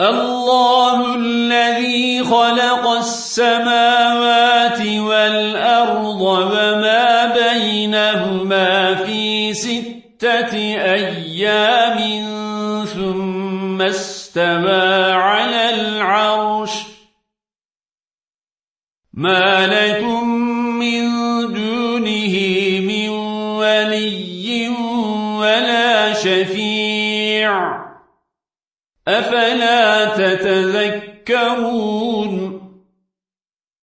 الله الذي خلق السماوات والأرض وما بينهما في ستة أيام ثم استوى على العرش. ما لكم من دونه من ولي ولا شفيع. أفلا تتذكرون؟